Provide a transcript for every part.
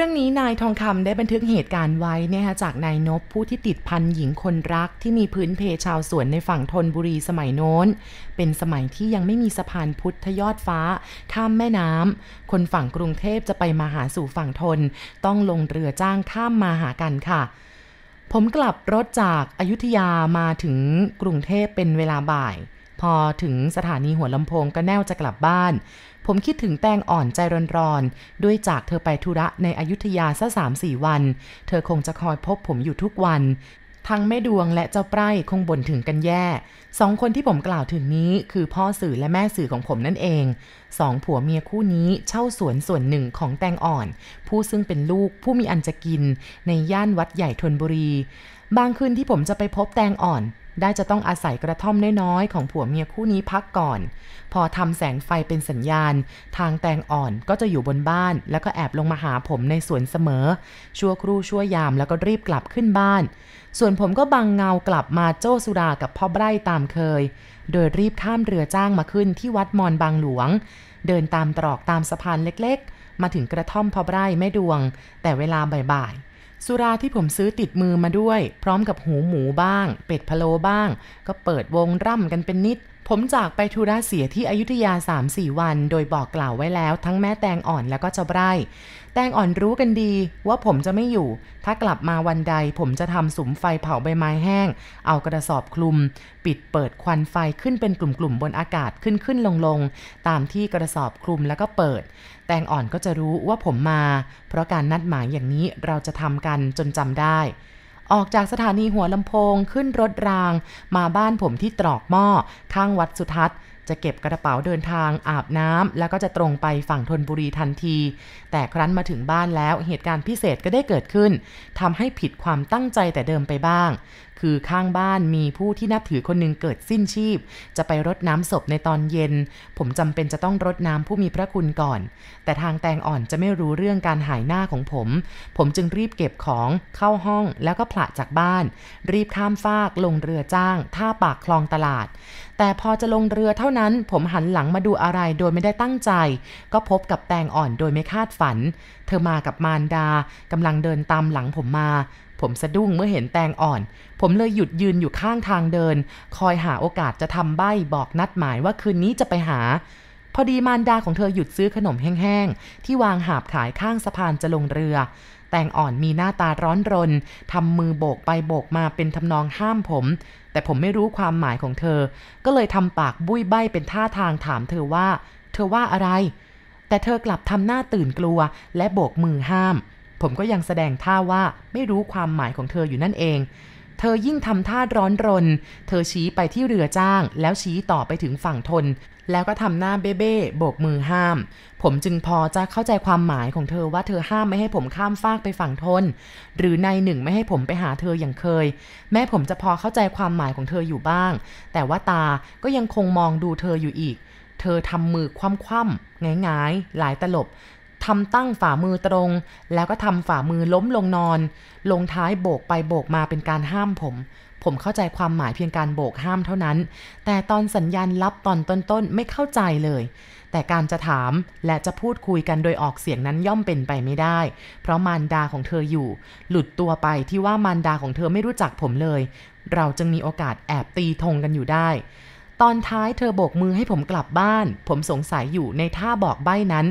รื่องนี้นายทองคำได้บันทึกเหตุการณ์ไว้นะคะจากนายนบผู้ที่ติดพันหญิงคนรักที่มีพื้นเพชาวสวนในฝั่งธนบุรีสมัยโน้น เป็นสมัยที่ยังไม่มีสะพานพุทธยอดฟ้า ข้ามแม่น้ำคนฝั่งกรุงเทพจะไปมาหาสู่ฝั่งทนต้องลงเรือจ้างข้ามมาหากันค่ะผมกลับรถจากอายุทยามาถึงกรุงเทพเป็นเวลาบ่าย พอถึงสถานีหัวลำโพงก็แน่วจะกลับบ้าน ผมคิดถึงแตงอ่อนใจร้อนๆ ด้วยจากเธอไปธุระในอยุธยาซะสามสี่วัน เธอคงจะคอยพบผมอยู่ทุกวัน ทั้งแม่ดวงและเจ้าไพร่คงบ่นถึงกันแย่ สองคนที่ผมกล่าวถึงนี้คือพ่อสื่อและแม่สื่อของผมนั่นเอง สองผัวเมียคู่นี้เช่าสวนส่วนหนึ่งของแตงอ่อน ผู้ซึ่งเป็นลูกผู้มีอันจะกินในย่านวัดใหญ่ทนบุรี บางคืนที่ผมจะไปพบแตงอ่อน ได้จะต้องอาศัยกระท่อมน้อยๆ ของผัวเมียคู่นี้พักก่อน พอทำแสงไฟเป็นสัญญาณ ทางแตงอ่อนก็จะอยู่บนบ้าน แล้วก็แอบลงมาหาผมในสวนเสมอ ชั่วครู่ชั่วยามแล้วก็รีบกลับขึ้นบ้าน ส่วนผมก็บังเงากลับมาโจ้สุรากับพ่อไบร่ตามเคย โดยรีบข้ามเรือจ้างมาขึ้นที่วัดมอนบางหลวง เดินตามตรอกตามสะพานเล็กๆ มาถึงกระท่อมพ่อไบร่แม่ดวง แต่เวลาบ่าย สุราที่ผมซื้อติดมือมาด้วย พร้อมกับหูหมูบ้าง เป็ดพะโลบ้าง ก็เปิดวงร่ำกันเป็นนิด ผมจากไปธุระเสียที่อยุธยา 3-4 วัน โดยบอกกล่าวไว้แล้ว ทั้งแม่แตงอ่อนแล้วก็เจ้าไร่แตงอ่อนรู้กันดีว่าผมจะไม่อยู่ ถ้ากลับมาวันใดผมจะทำสุมไฟเผาใบไม้แห้ง เอากระสอบคลุม ปิดเปิดควันไฟขึ้นเป็นกลุ่มๆบนอากาศขึ้นขึ้นลงลงตามที่กระสอบคลุมแล้วก็เปิด แตงอ่อนก็จะรู้ว่าผมมา เพราะการนัดหมายอย่างนี้เราจะทำกันจนจำได้ ออกจากสถานีหัวลำโพงขึ้นรถราง มาบ้านผมที่ตรอกหม้อ ข้างวัดสุทัศน์จะเก็บกระเป๋าเดินทางอาบน้ำแล้วก็จะตรงไปฝั่งธนบุรีทันที แต่ครั้นมาถึงบ้านแล้วเหตุการณ์พิเศษก็ได้เกิดขึ้นทำให้ผิดความตั้งใจแต่เดิมไปบ้าง คือข้างบ้านมีผู้ที่นับถือคนหนึ่งเกิดสิ้นชีพ จะไปรดน้ำศพในตอนเย็น ผมจำเป็นจะต้องรดน้ำผู้มีพระคุณก่อน แต่ทางแตงอ่อนจะไม่รู้เรื่องการหายหน้าของผม ผมจึงรีบเก็บของเข้าห้องแล้วก็ผละจากบ้าน รีบข้ามฟากลงเรือจ้าง ท่าปากคลองตลาด แต่พอจะลงเรือเท่านั้น ผมหันหลังมาดูอะไรโดยไม่ได้ตั้งใจ ก็พบกับแตงอ่อนโดยไม่คาดฝัน เธอมากับมารดากำลังเดินตามหลังผมมา ผมสะดุ้งเมื่อเห็นแตงอ่อน ผมเลยหยุดยืนอยู่ข้างทางเดิน คอยหาโอกาสจะทำใบ้บอกนัดหมายว่าคืนนี้จะไปหา พอดีมารดาของเธอหยุดซื้อขนมแห้งๆ ที่วางหาบขายข้างสะพานจะลงเรือ แตงอ่อนมีหน้าตาร้อนรนทำมือโบกไปโบกมาเป็นทำนองห้ามผม แต่ผมไม่รู้ความหมายของเธอ ก็เลยทำปากบุ้ยใบ้เป็นท่าทางถามเธอว่า เธอว่าอะไร แต่เธอกลับทำหน้าตื่นกลัวและโบกมือห้าม ผมก็ยังแสดงท่าว่าไม่รู้ความหมายของเธออยู่นั่นเอง เธอยิ่งทำท่าร้อนรน เธอชี้ไปที่เรือจ้าง แล้วชี้ต่อไปถึงฝั่งทน แล้วก็ทำหน้าเบ้เบ้โบกมือห้าม ผมจึงพอจะเข้าใจความหมายของเธอว่าเธอห้ามไม่ให้ผมข้ามฟากไปฝั่งทน หรือในหนึ่งไม่ให้ผมไปหาเธออย่างเคย แม้ผมจะพอเข้าใจความหมายของเธออยู่บ้าง แต่ว่าตาก็ยังคงมองดูเธออยู่อีกเธอทำมือคว่ำๆงายๆ หลายตลบ ทำตั้งฝ่ามือตรง แล้วก็ทำฝ่ามือล้มลงนอน ลงท้ายโบกไปโบกมาเป็นการห้ามผม ผมเข้าใจความหมายเพียงการโบกห้ามเท่านั้น แต่ตอนสัญญาณรับตอนต้นๆ ไม่เข้าใจเลย แต่การจะถามและจะพูดคุยกันโดยออกเสียงนั้นย่อมเป็นไปไม่ได้ เพราะมารดาของเธออยู่ หลุดตัวไปที่ว่ามารดาของเธอไม่รู้จักผมเลย เราจึงมีโอกาสแอบตีธงกันอยู่ได้ ตอนท้ายเธอโบกมือให้ผมกลับบ้าน ผมสงสัยอยู่ในท่าบอกใบ้นั้น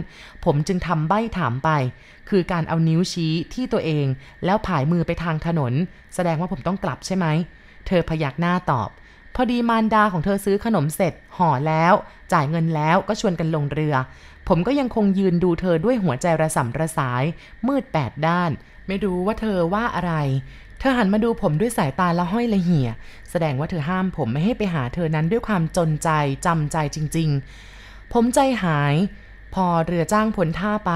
ผมจึงทำใบ้ถามไป คือการเอานิ้วชี้ที่ตัวเอง แล้วผายมือไปทางถนน แสดงว่าผมต้องกลับใช่ไหม เธอพยักหน้าตอบ พอดีมารดาของเธอซื้อขนมเสร็จ ห่อแล้ว จ่ายเงินแล้วก็ชวนกันลงเรือ ผมก็ยังคงยืนดูเธอด้วยหัวใจระสำระสาย มืดแปดด้าน ไม่รู้ว่าเธอว่าอะไร เธอหันมาดูผมด้วยสายตาละห้อยละเหี่ย แสดงว่าเธอห้ามผมไม่ให้ไปหาเธอนั้นด้วยความจนใจจำใจจริง ๆ ผมใจหาย พอเรือจ้างพ้นท่าไป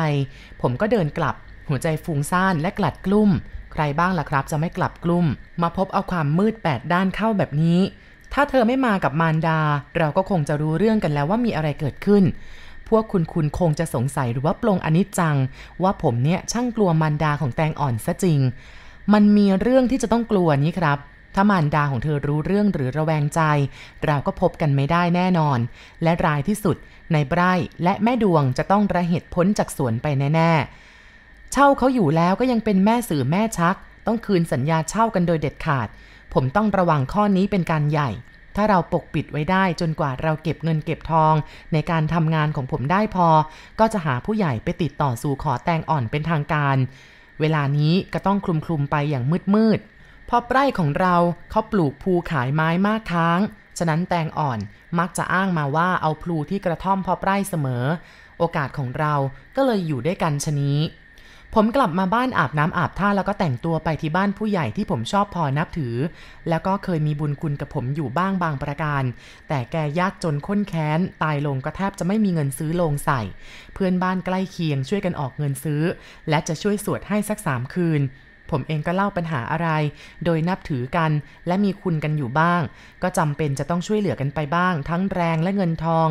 ผมก็เดินกลับ หัวใจฟุ้งซ่านและกลัดกลุ้ม ใครบ้างล่ะครับจะไม่กลับกลุ้ม มาพบเอาความมืดแปดด้านเข้าแบบนี้ ถ้าเธอไม่มากับมารดา เราก็คงจะรู้เรื่องกันแล้วว่ามีอะไรเกิดขึ้นพวกคุณคุณคงจะสงสัยหรือว่าปลงอนิจจัง ว่าผมเนี่ยช่างกลัวมารดาของแตงอ่อนซะจริง มันมีเรื่องที่จะต้องกลัวนี้ครับ ถ้ามารดาของเธอรู้เรื่องหรือระแวงใจ เราก็พบกันไม่ได้แน่นอน และรายที่สุดในไบรและแม่ดวงจะต้องระเหตุพ้นจากสวนไปแน่ๆ เช่าเขาอยู่แล้วก็ยังเป็นแม่สื่อแม่ชัก ต้องคืนสัญญาเช่ากันโดยเด็ดขาด ผมต้องระวังข้อนี้เป็นการใหญ่ ถ้าเราปกปิดไว้ได้จนกว่าเราเก็บเงินเก็บทอง ในการทำงานของผมได้พอ ก็จะหาผู้ใหญ่ไปติดต่อสู่ขอแตงอ่อนเป็นทางการ เวลานี้ก็ต้องคลุมคลุมไปอย่างมืดมืดพอไร่ของเราเขาปลูกภูขายไม้มากค้าง ฉะนั้นแตงอ่อนมักจะอ้างมาว่าเอาพลูที่กระท่อมพอไร่เสมอ โอกาสของเราก็เลยอยู่ด้วยกันชนี้ ผมกลับมาบ้านอาบน้ำอาบท่าแล้วก็แต่งตัวไปที่บ้านผู้ใหญ่ที่ผมชอบพอนับถือ แล้วก็เคยมีบุญคุณกับผมอยู่บ้างบางประการ แต่แกยากจนข้นแค้น ตายลงก็แทบจะไม่มีเงินซื้อโลงใส่ เพื่อนบ้านใกล้เคียงช่วยกันออกเงินซื้อ และจะช่วยสวดให้สักสามคืนผมเองก็เล่าปัญหาอะไร โดยนับถือกันและมีคุณกันอยู่บ้าง ก็จำเป็นจะต้องช่วยเหลือกันไปบ้าง ทั้งแรงและเงินทอง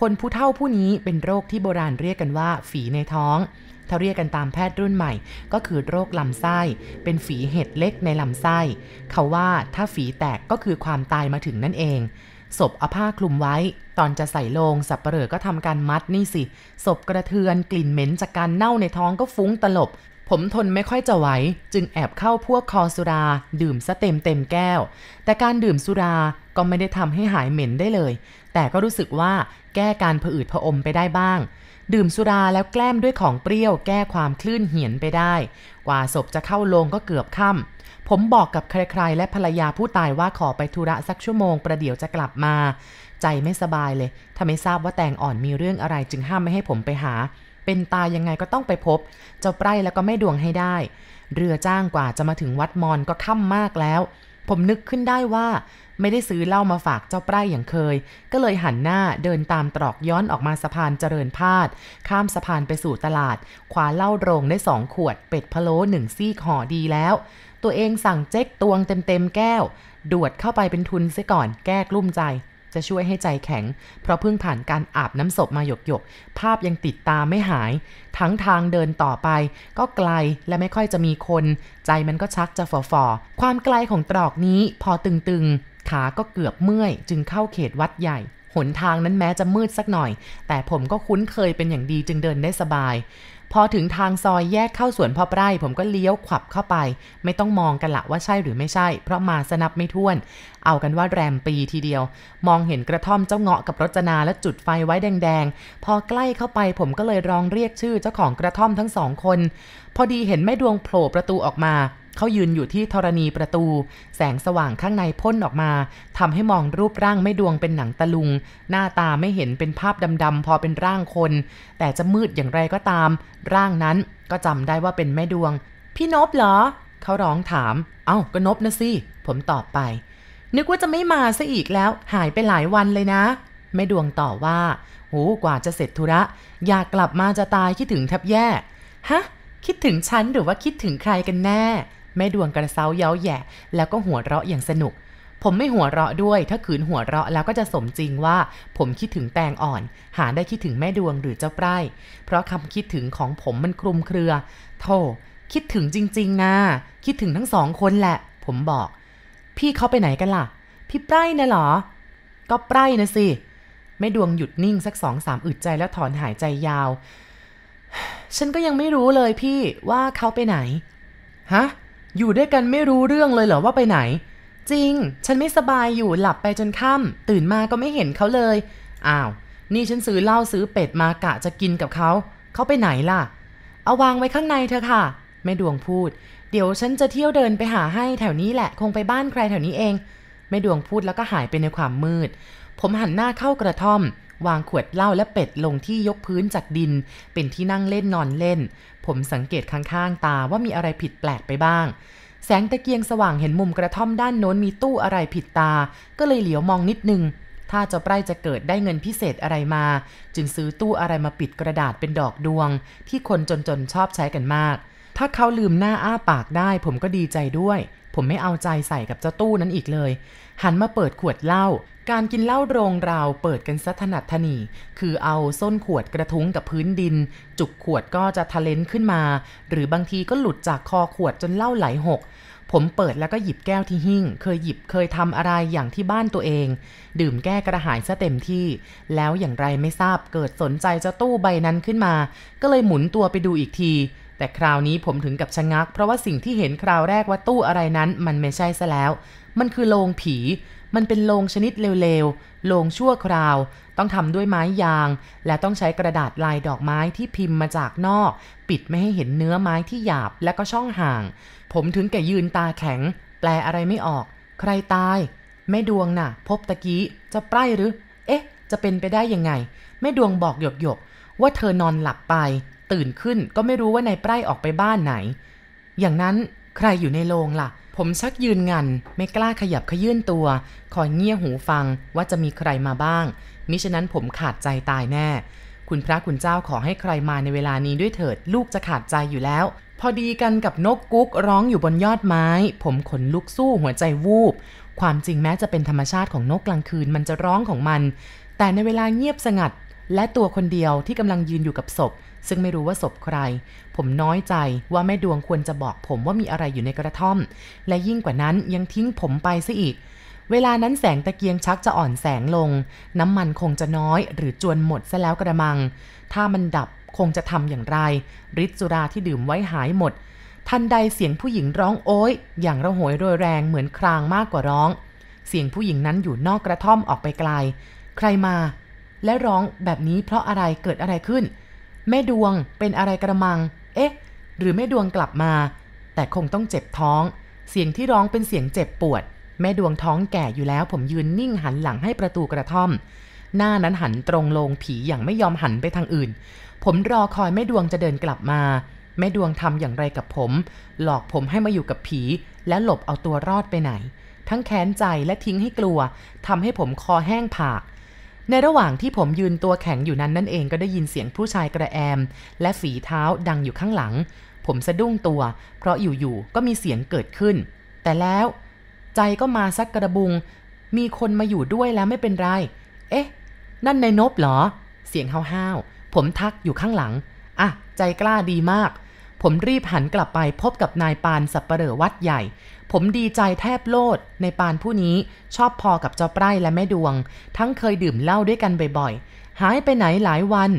คนผู้เฒ่าผู้นี้เป็นโรคที่โบราณเรียกกันว่า ฝีในท้อง ถ้าเรียกกันตามแพทย์รุ่นใหม่ ก็คือโรคลำไส้ เป็นฝีเห็ดเล็กในลำไส้ เขาว่าถ้าฝีแตกก็คือความตายมาถึงนั่นเองศพเอาผ้าคลุมไว้ ตอนจะใส่ลงสับเปลือก็ทำการมัดนี่สิศพกระเทือนกลิ่นเหม็นจากการเน่าในท้องก็ฟุ้งตลบ ผมทนไม่ค่อยจะไหว จึงแอบเข้าพวกคอสุรา ดื่มซะเต็มเต็มแก้ว แต่การดื่มสุราก็ไม่ได้ทำให้หายเหม็นได้เลย แต่ก็รู้สึกว่าแก้การผะอืดผะอมไปได้บ้าง ดื่มสุราแล้วแกล้มด้วยของเปรี้ยวแก้ความคลื่นเหียนไปได้ กว่าศพจะเข้าโรงก็เกือบค่ำผมบอกกับใครๆ และภรรยาผู้ตายว่าขอไปธุระสักชั่วโมงประเดี๋ยวจะกลับมา ใจไม่สบายเลย ถ้าไม่ทราบว่าแตงอ่อนมีเรื่องอะไรจึงห้ามไม่ให้ผมไปหา เป็นตายยังไงก็ต้องไปพบ เจ้าไพร่แล้วก็แม่ดวงให้ได้ เรือจ้างกว่าจะมาถึงวัดมอนก็ค่ำมากแล้ว ผมนึกขึ้นได้ว่า ไม่ได้ซื้อเหล้ามาฝากเจ้าไพร่อย่างเคย ก็เลยหันหน้าเดินตามตรอกย้อนออกมาสะพานเจริญพาด ข้ามสะพานไปสู่ตลาดคว้าเหล้าโรงได้สองขวด เป็ดพะโล้หนึ่งซี่ห่อดีแล้ว ตัวเองสั่งเจ๊กตวงเต็มๆแก้ว ดวดเข้าไปเป็นทุนซะก่อนแก้กลุ้มใจ จะช่วยให้ใจแข็ง เพราะเพิ่งผ่านการอาบน้ำศพมาหยกหยกภาพยังติดตาไม่หาย ทั้งทางเดินต่อไป ก็ไกลและไม่ค่อยจะมีคน ใจมันก็ชักจะฝ่ออความไกลของตรอกนี้พอตึงๆ ขาก็เกือบเมื่อย จึงเข้าเขตวัดใหญ่หนทางนั้นแม้จะมืดสักหน่อย แต่ผมก็คุ้นเคยเป็นอย่างดีจึงเดินได้สบาย พอถึงทางซอยแยกเข้าสวนพ่อไร่ผมก็เลี้ยวขวับเข้าไป ไม่ต้องมองกันละว่าใช่หรือไม่ใช่ เพราะมาสนับไม่ท้วน เอากันว่าแรมปีทีเดียว มองเห็นกระท่อมเจ้าเงาะกับรจนาและจุดไฟไว้แดงๆ พอใกล้เข้าไปผมก็เลยร้องเรียกชื่อเจ้าของกระท่อมทั้งสองคน พอดีเห็นแม่ดวงโผล่ประตูออกมา เขายืนอยู่ที่ธรณีประตู แสงสว่างข้างในพ่นออกมาทำให้มองรูปร่างไม่ดวงเป็นหนังตะลุง หน้าตาไม่เห็นเป็นภาพดำๆพอเป็นร่างคน แต่จะมืดอย่างไรก็ตาม ร่างนั้นก็จำได้ว่าเป็นแม่ดวง พี่นบเหรอ เขาร้องถาม เอา้าก็นบนะสิ ผมตอบไป นึกว่าจะไม่มาซะอีกแล้ว หายไปหลายวันเลยนะแม่ดวงต่อว่าโหกว่าจะเสร็จธุระ อยากกลับมาจะตายคิดถึงแทบแย่ ฮะ คิดถึงฉันหรือว่าคิดถึงใครกันแน่ แม่ดวงกระเซาเย้าแย่ แล้วก็หัวเราะอย่างสนุก ผมไม่หัวเราะด้วย ถ้าขืนหัวเราะแล้วก็จะสมจริงว่า ผมคิดถึงแตงอ่อน หาได้คิดถึงแม่ดวงหรือเจ้าไพร่เพราะคำคิดถึงของผมมันคลุมเครือ โธ่คิดถึงจริง ๆนะคิดถึงทั้งสองคนแหละ ผมบอก พี่เขาไปไหนกันล่ะ พี่ไพร่นะหรอ ก็ไพร่นะสิแม่ดวงหยุดนิ่งสักสองสามอึดใจแล้วถอนหายใจยาว ฉันก็ยังไม่รู้เลยพี่ว่าเขาไปไหน ฮะ อยู่ด้วยกันไม่รู้เรื่องเลยเหรอว่าไปไหน จริง ฉันไม่สบายอยู่หลับไปจนค่ำตื่นมาก็ไม่เห็นเขาเลย อ้าว นี่ฉันซื้อเหล้าซื้อเป็ดมากะจะกินกับเขาเขาไปไหนล่ะ เอาวางไว้ข้างในเธอค่ะแม่ดวงพูด เดี๋ยวฉันจะเที่ยวเดินไปหาให้แถวนี้แหละ คงไปบ้านใครแถวนี้เองแม่ดวงพูดแล้วก็หายไปในความมืด ผมหันหน้าเข้ากระท่อม วางขวดเหล้าและเป็ดลงที่ยกพื้นจากดิน เป็นที่นั่งเล่นนอนเล่น ผมสังเกตข้างๆ ตาว่ามีอะไรผิดแปลกไปบ้าง แสงตะเกียงสว่างเห็นมุมกระท่อมด้านโน้นมีตู้อะไรผิดตา ก็เลยเหลียวมองนิดนึง ถ้าเจ้าไพร่จะเกิดได้เงินพิเศษอะไรมา จึงซื้อตู้อะไรมาปิดกระดาษเป็นดอกดวง ที่คนจนๆชอบใช้กันมากถ้าเขาลืมหน้าอ้าปากได้ผมก็ดีใจด้วย ผมไม่เอาใจใส่กับเจ้าตู้นั้นอีกเลย หันมาเปิดขวดเหล้า การกินเหล้าโรงราวเปิดกันสัถนัดทนีคือเอาส้นขวดกระทุ้งกับพื้นดิน จุกขวดก็จะทะเลนขึ้นมา หรือบางทีก็หลุดจากคอขวดจนเหล้าไหลหกผมเปิดแล้วก็หยิบแก้วที่หิ้งเคยหยิบเคยทำอะไรอย่างที่บ้านตัวเอง ดื่มแก้กระหายซะเต็มที่ แล้วอย่างไรไม่ทราบเกิดสนใจเจะตู้ใบนั้นขึ้นมา ก็เลยหมุนตัวไปดูอีกที แต่คราวนี้ผมถึงกับชะงัก เพราะว่าสิ่งที่เห็นคราวแรกว่าตู้อะไรนั้น มันไม่ใช่ซะแล้ว มันคือโลงผี มันเป็นโลงชนิดเร็วๆ โลงชั่วคราว ต้องทำด้วยไม้ยาง และต้องใช้กระดาษลายดอกไม้ที่พิมพ์มาจากนอก ปิดไม่ให้เห็นเนื้อไม้ที่หยาบและก็ช่องห่าง ผมถึงแก่ยืนตาแข็ง แปลอะไรไม่ออก ใครตายแม่ดวงน่ะ พบตะกี้จะใปร้หรือ เอ๊ะ จะเป็นไปได้ยังไงแม่ดวงบอกหยกหยกว่าเธอนอนหลับไป ตื่นขึ้นก็ไม่รู้ว่านายไพร่ออกไปบ้านไหน อย่างนั้นใครอยู่ในโรงล่ะ ผมชักยืนงัน ไม่กล้าขยับขยื่นตัว คอยเงี่ยหูฟังว่าจะมีใครมาบ้าง มิฉะนั้นผมขาดใจตายแน่ คุณพระคุณเจ้าขอให้ใครมาในเวลานี้ด้วยเถิด ลูกจะขาดใจอยู่แล้ว พอดีกันกับนกกุ๊กร้องอยู่บนยอดไม้ ผมขนลุกสู้หัวใจวูบ ความจริงแม้จะเป็นธรรมชาติของนกกลางคืนมันจะร้องของมัน แต่ในเวลาเงียบสงัด และตัวคนเดียวที่กำลังยืนอยู่กับศพ ซึ่งไม่รู้ว่าศพใคร ผมน้อยใจว่าแม่ดวงควรจะบอกผมว่ามีอะไรอยู่ในกระท่อม และยิ่งกว่านั้นยังทิ้งผมไปซะอีก เวลานั้นแสงตะเกียงชักจะอ่อนแสงลง น้ำมันคงจะน้อยหรือจวนหมดซะแล้วกระมัง ถ้ามันดับคงจะทำอย่างไรฤทธิ์สุราที่ดื่มไว้หายหมด ทันใดเสียงผู้หญิงร้องโอ๊ยอย่างระหวยโรยแรงเหมือนครางมากกว่าร้อง เสียงผู้หญิงนั้นอยู่นอกกระท่อมออกไปไกล ใครมา และร้องแบบนี้เพราะอะไรเกิดอะไรขึ้น แม่ดวงเป็นอะไรกระมัง เอ๊ะ หรือแม่ดวงกลับมา แต่คงต้องเจ็บท้อง เสียงที่ร้องเป็นเสียงเจ็บปวด แม่ดวงท้องแก่อยู่แล้ว ผมยืนนิ่งหันหลังให้ประตูกระท่อม หน้านั้นหันตรงลงผีอย่างไม่ยอมหันไปทางอื่น ผมรอคอยแม่ดวงจะเดินกลับมา แม่ดวงทำอย่างไรกับผม หลอกผมให้มาอยู่กับผี และหลบเอาตัวรอดไปไหน ทั้งแค้นใจและทิ้งให้กลัวทำให้ผมคอแห้งผาก ในระหว่างที่ผมยืนตัวแข็งอยู่นั้นนั่นเองก็ได้ยินเสียงผู้ชายกระแอม และฝีเท้าดังอยู่ข้างหลัง ผมสะดุ้งตัว เพราะอยู่ๆก็มีเสียงเกิดขึ้น แต่แล้ว ใจก็มาซักกระบุง มีคนมาอยู่ด้วยแล้วไม่เป็นไร เอ๊ะ นั่นในนบเหรอ เสียงห้าวๆผมทักอยู่ข้างหลัง อะ ใจกล้าดีมาก ผมรีบหันกลับไปพบกับนายปานสับปเหร่อวัดใหญ่ ผมดีใจแทบโลดในปานผู้นี้ชอบพอกับเจ้าไพร่และแม่ดวง ทั้งเคยดื่มเหล้าด้วยกันบ่อยๆ หายไปไหนหลายวัน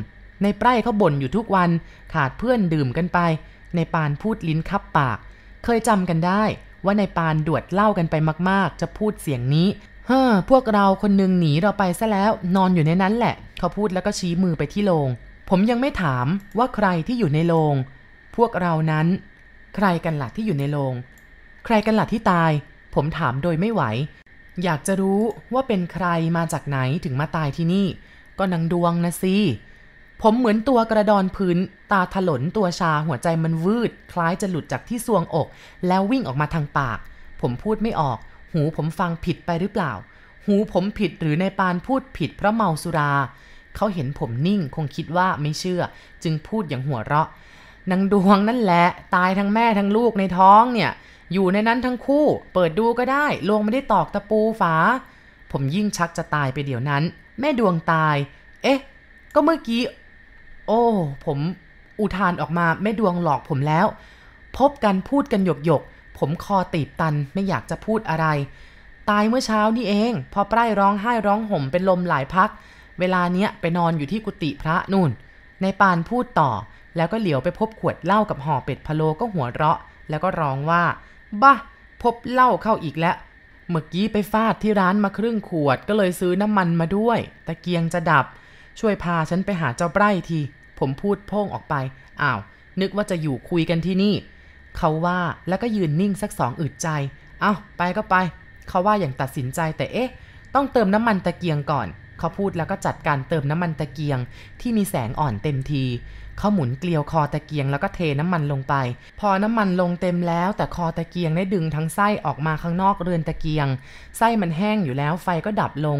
ในไพร่เขาบ่นอยู่ทุกวัน ขาดเพื่อนดื่มกันไป ในปานพูดลิ้นคับปาก เคยจำกันได้ ว่าในปานดวดเหล้ากันไปมากๆ จะพูดเสียงนี้เฮ้อพวกเราคนหนึงหนีเราไปซะแล้ว นอนอยู่ในนั้นแหละ เขาพูดแล้วก็ชี้มือไปที่โรงผมยังไม่ถามว่าใครที่อยู่ในโรง วกเรานั้น ใครกันหล่ะที่อยู่ในโรงใครกันหล่ะที่ตาย ผมถามโดยไม่ไหว อยากจะรู้ว่าเป็นใครมาจากไหนถึงมาตายที่นี่ ก็นางดวงนะสิผมเหมือนตัวกระดอนพื้น ตาถลนตัวชาหัวใจมันวืด คล้ายจะหลุดจากที่ซวงอก แล้ววิ่งออกมาทางปาก ผมพูดไม่ออก หูผมฟังผิดไปหรือเปล่า หูผมผิดหรือในปานพูดผิดเพราะเมาสุรา เขาเห็นผมนิ่งคงคิดว่าไม่เชื่อ จึงพูดอย่างหัวเราะ นางดวงนั่นแหละ ตายทั้งแม่ทั้งลูกในท้องเนี่ย อยู่ในนั้นทั้งคู่ เปิดดูก็ได้ลงไม่ได้ตอกตะปูฝา ผมยิ่งชักจะตายไปเดี๋ยวนั้น แม่ดวงตาย เอ๊ะ ก็เมื่อกี้ โอ้ ผมอุทานออกมาแม่ดวงหลอกผมแล้ว พบกันพูดกันหยกหยกผมคอตีบตันไม่อยากจะพูดอะไร ตายเมื่อเช้านี่เอง พอใกล้ร้องไห้ร้องห่มเป็นลมหลายพัก เวลาเนี้ยไปนอนอยู่ที่กุฏิพระนู่น ในปานพูดต่อ แล้วก็เหลียวไปพบขวดเหล้ากับห่อเป็ดพะโลก็หัวเราะ แล้วก็ร้องว่า บ้าพบเหล้าเข้าอีกแล้ว เมื่อกี้ไปฟาดที่ร้านมาครึ่งขวดก็เลยซื้อน้ำมันมาด้วย ตะเกียงจะดับ ช่วยพาฉันไปหาเจ้าไบร่ที ผมพูดโพ่งออกไป อ้าว นึกว่าจะอยู่คุยกันที่นี่ เขาว่าแล้วก็ยืนนิ่งสักสองอึดใจ เอา้าไปก็ไป เขาว่าอย่างตัดสินใจแต่เอ๊ะ ต้องเติมน้ำมันตะเกียงก่อน เขาพูดแล้วก็จัดการเติมน้ำมันตะเกียง ที่มีแสงอ่อนเต็มทีเขาหมุนเกลียวคอตะเกียงแล้วก็เทน้ำมันลงไป พอน้ำมันลงเต็มแล้วแต่คอตะเกียงได้ดึงทั้งไส้ออกมาข้างนอกเรือนตะเกียง ไส้มันแห้งอยู่แล้วไฟก็ดับลง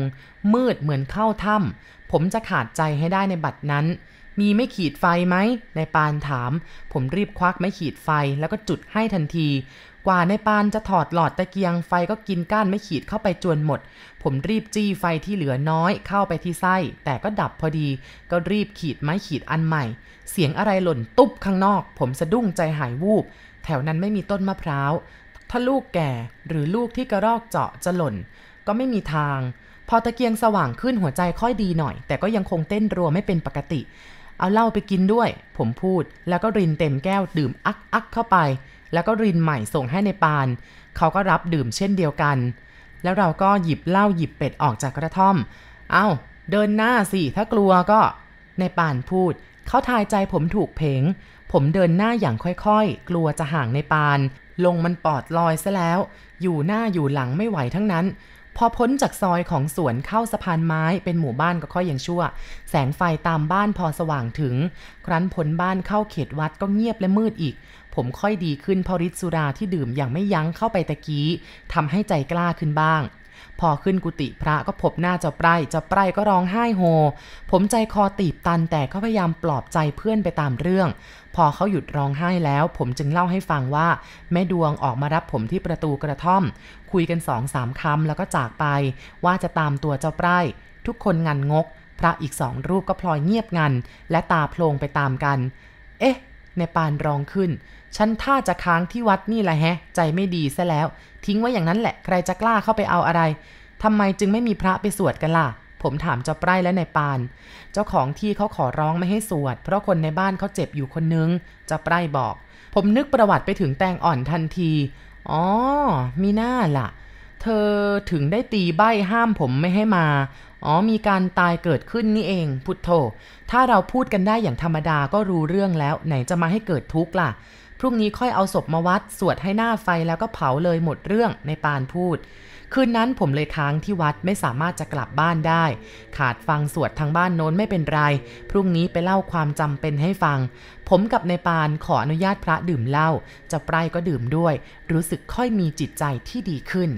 มืดเหมือนเข้าถ้ำผมจะขาดใจให้ได้ในบัดนั้น มีไม่ขีดไฟไหมนายปานถาม ผมรีบควักไม่ขีดไฟแล้วก็จุดให้ทันที กว่าในปานจะถอดหลอดตะเกียงไฟก็กินก้านไม่ขีดเข้าไปจวนหมด ผมรีบจี้ไฟที่เหลือน้อยเข้าไปที่ไส้ แต่ก็ดับพอดี ก็รีบขีดไม้ขีดอันใหม่ เสียงอะไรหล่นตุ๊บข้างนอก ผมสะดุ้งใจหายวูบ แถวนั้นไม่มีต้นมะพร้าว ถ้าลูกแก่หรือลูกที่กระรอกเจาะจะหล่น ก็ไม่มีทาง พอตะเกียงสว่างขึ้นหัวใจค่อยดีหน่อย แต่ก็ยังคงเต้นรัวไม่เป็นปกติเอาเหล้าไปกินด้วย ผมพูด แล้วก็รินเต็มแก้วดื่มอักอักเข้าไป แล้วก็รินใหม่ส่งให้ในปาน เขาก็รับดื่มเช่นเดียวกัน แล้วเราก็หยิบเหล้าหยิบเป็ดออกจากกระท่อม เอาเดินหน้าสิ ถ้ากลัวก็ในปานพูด เขาทายใจผมถูกเพงผมเดินหน้าอย่างค่อยๆ กลัวจะห่างในปาน ลงมันปอดลอยซะแล้ว อยู่หน้าอยู่หลังไม่ไหวทั้งนั้น พอพ้นจากซอยของสวนเข้าสะพานไม้เป็นหมู่บ้านก็ค่อยยังชั่ว แสงไฟตามบ้านพอสว่างถึง ครั้นพ้นบ้านเข้าเขตวัดก็เงียบและมืดอีก ผมค่อยดีขึ้นเพราะฤทธิ์สุราที่ดื่มอย่างไม่ยั้งเข้าไปตะกี้ทำให้ใจกล้าขึ้นบ้าง พอขึ้นกุฏิพระก็พบหน้าเจ้าไพร่เจ้าไพร่ก็ร้องไห้โฮ ผมใจคอตีบตันแต่ก็พยายามปลอบใจเพื่อนไปตามเรื่อง พอเขาหยุดร้องไห้แล้ว ผมจึงเล่าให้ฟังว่า แม่ดวงออกมารับผมที่ประตูกระท่อม คุยกันสองสามคำแล้วก็จากไป ว่าจะตามตัวเจ้าไพร่ทุกคนงันงก พระอีกสองรูปก็พลอยเงียบงัน และตาโพลงไปตามกัน เอ๊ะ ในปานร้องขึ้น ฉันท่าจะค้างที่วัดนี่แหละแฮะ ใจไม่ดีซะแล้ว ทิ้งไว้อย่างนั้นแหละ ใครจะกล้าเข้าไปเอาอะไรทำไมจึงไม่มีพระไปสวดกันล่ะ ผมถามเจ้าไพร่และนายปาน เจ้าของที่เขาขอร้องไม่ให้สวด เพราะคนในบ้านเขาเจ็บอยู่คนนึง เจ้าไพร่บอก ผมนึกประวัติไปถึงแตงอ่อนทันที อ๋อ มีหน้าล่ะ เธอถึงได้ตีใบ้ห้ามผมไม่ให้มา อ๋อมีการตายเกิดขึ้นนี่เอง พุทโธ ถ้าเราพูดกันได้อย่างธรรมดาก็รู้เรื่องแล้ว ไหนจะมาให้เกิดทุกข์ล่ะ พรุ่งนี้ค่อยเอาศพมาวัด สวดให้หน้าไฟแล้วก็เผาเลยหมดเรื่องในปานพูด คืนนั้นผมเลยค้างที่วัดไม่สามารถจะกลับบ้านได้ ขาดฟังสวดทางบ้านโน้นไม่เป็นไร พรุ่งนี้ไปเล่าความจำเป็นให้ฟัง ผมกับในปานขออนุญาตพระดื่มเหล้าจะไพร่ก็ดื่มด้วย รู้สึกค่อยมีจิตใจที่ดีขึ้น